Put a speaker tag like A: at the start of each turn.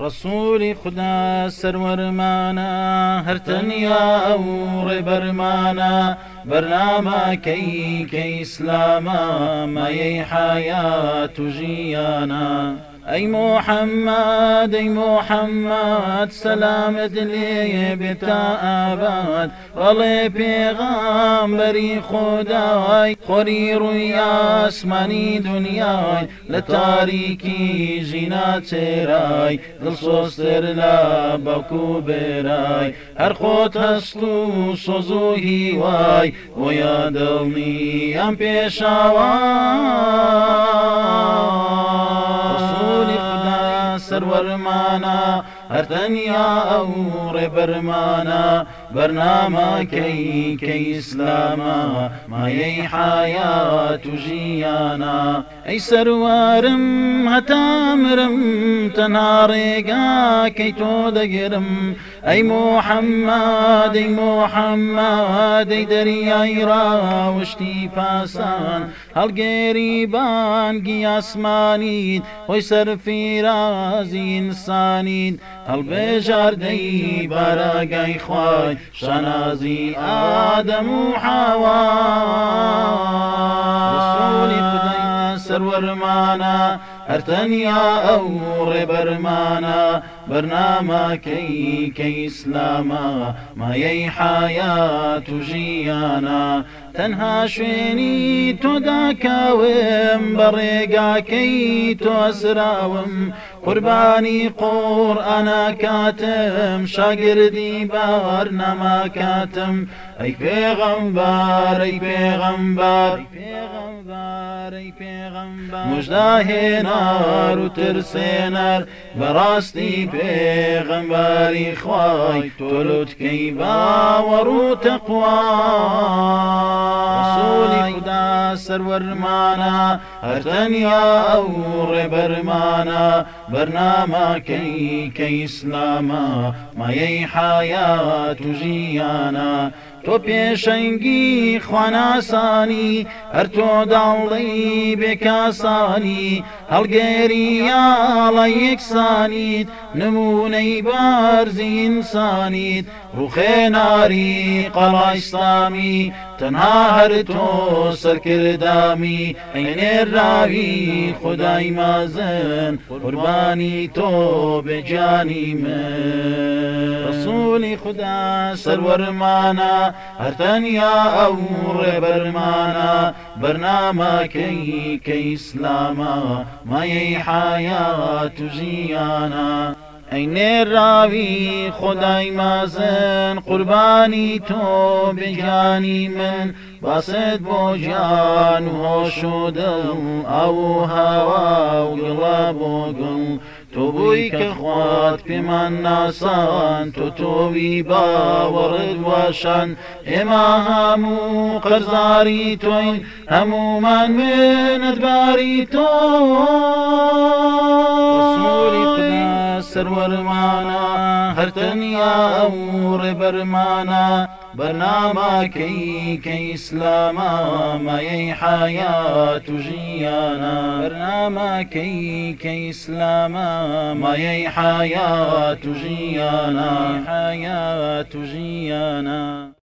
A: رسول خدا سرورمانا هر تنیا او ربرمانا برنامه کی کی اسلاما مای حیات جیانا ئەی محەممەد ئەی محەممەد سەلامت لێ بێتا ئاباد بەڵێ پێغام بەری خۆداوای خۆری ڕووی ئاسمانی دنیای لە تاریکی ژینا چێرای دڵسۆستر لە بەکو بێرای هەر خۆت هەست و سۆز و هیوای بۆیە دڵنی ئەم پێشاوان سرورمانا هر تنیا او ربرمانا برنامه کی کی اسلاما مایه حیات جیانا ای سروارم هتامرم تنارگا کی تو دگرم ای محمد ای محمد ای دریای راوشتی پسند هل گریبانگی اسمانید وی سرفیراز انسانید هل برا برگی خوای شنازی آدم و حوا رسول خدای سرورمانا هەر تەنیا ئەو ڕێبەرمانە بەرنامەکەی کە ئیسلامە مایەی حیات و ژیانە تەنها شوێنی تۆداکەوێم بە ڕێگاکەی تۆسراوم قوربانی قۆڕ ئەناکاتم شاگردی باوەەر نەماکاتم ئەی پێغەمبار ئەی پێغەمبار پێغەمبارەی پێغەمبار مژداهێنا خوار و ترسێنەر بەڕاستی پێغەمباری خوای تۆلوتکەی باوەڕ و تەخواسوی خدا سەروەرمانە هەرتەنیا ئەو ڕێبەرمانە بەرنامەکەی کە ئیسلامە مەیەی حیات و ژیانە تۆ پێشەنگی خواناسانی هەر تۆ داڵی بێکاسانی هەڵگەریاڵە یەکسانیت نمونەی بارزیئسانیت ڕوخێناری قەڵایسلامی تەنها هەر تۆ سەرکردامی ئەینێراوی خدای مازن قوربانی تۆ بێجانی من ڕسوولی خدا سەروەرمانە هەرتەنیا ئەو ڕێبەرمانە بەرنامەکەی کە ئیسلامە مایەی حیات و ژیانە. ئەی نێراوی خۆدای مازن قوربانی تۆ بگیانی من باست بۆ گیان و هۆشودە ئەو هاوا و گڵە بۆ گوڵ
B: تۆ بۆی کە خوات
A: پێمان ناسان تۆ تۆوی باوەڕت واشان ئێمە هەموو قەرزاری تۆین هەمومان وێنەتباری تۆ سرور مانا هر تنیا امور برمانا برناما برنامه كي كي اسلاما ما يي حياة جيانا برناما كي كي اسلاما ما يي حياة جيانا حياة جيانا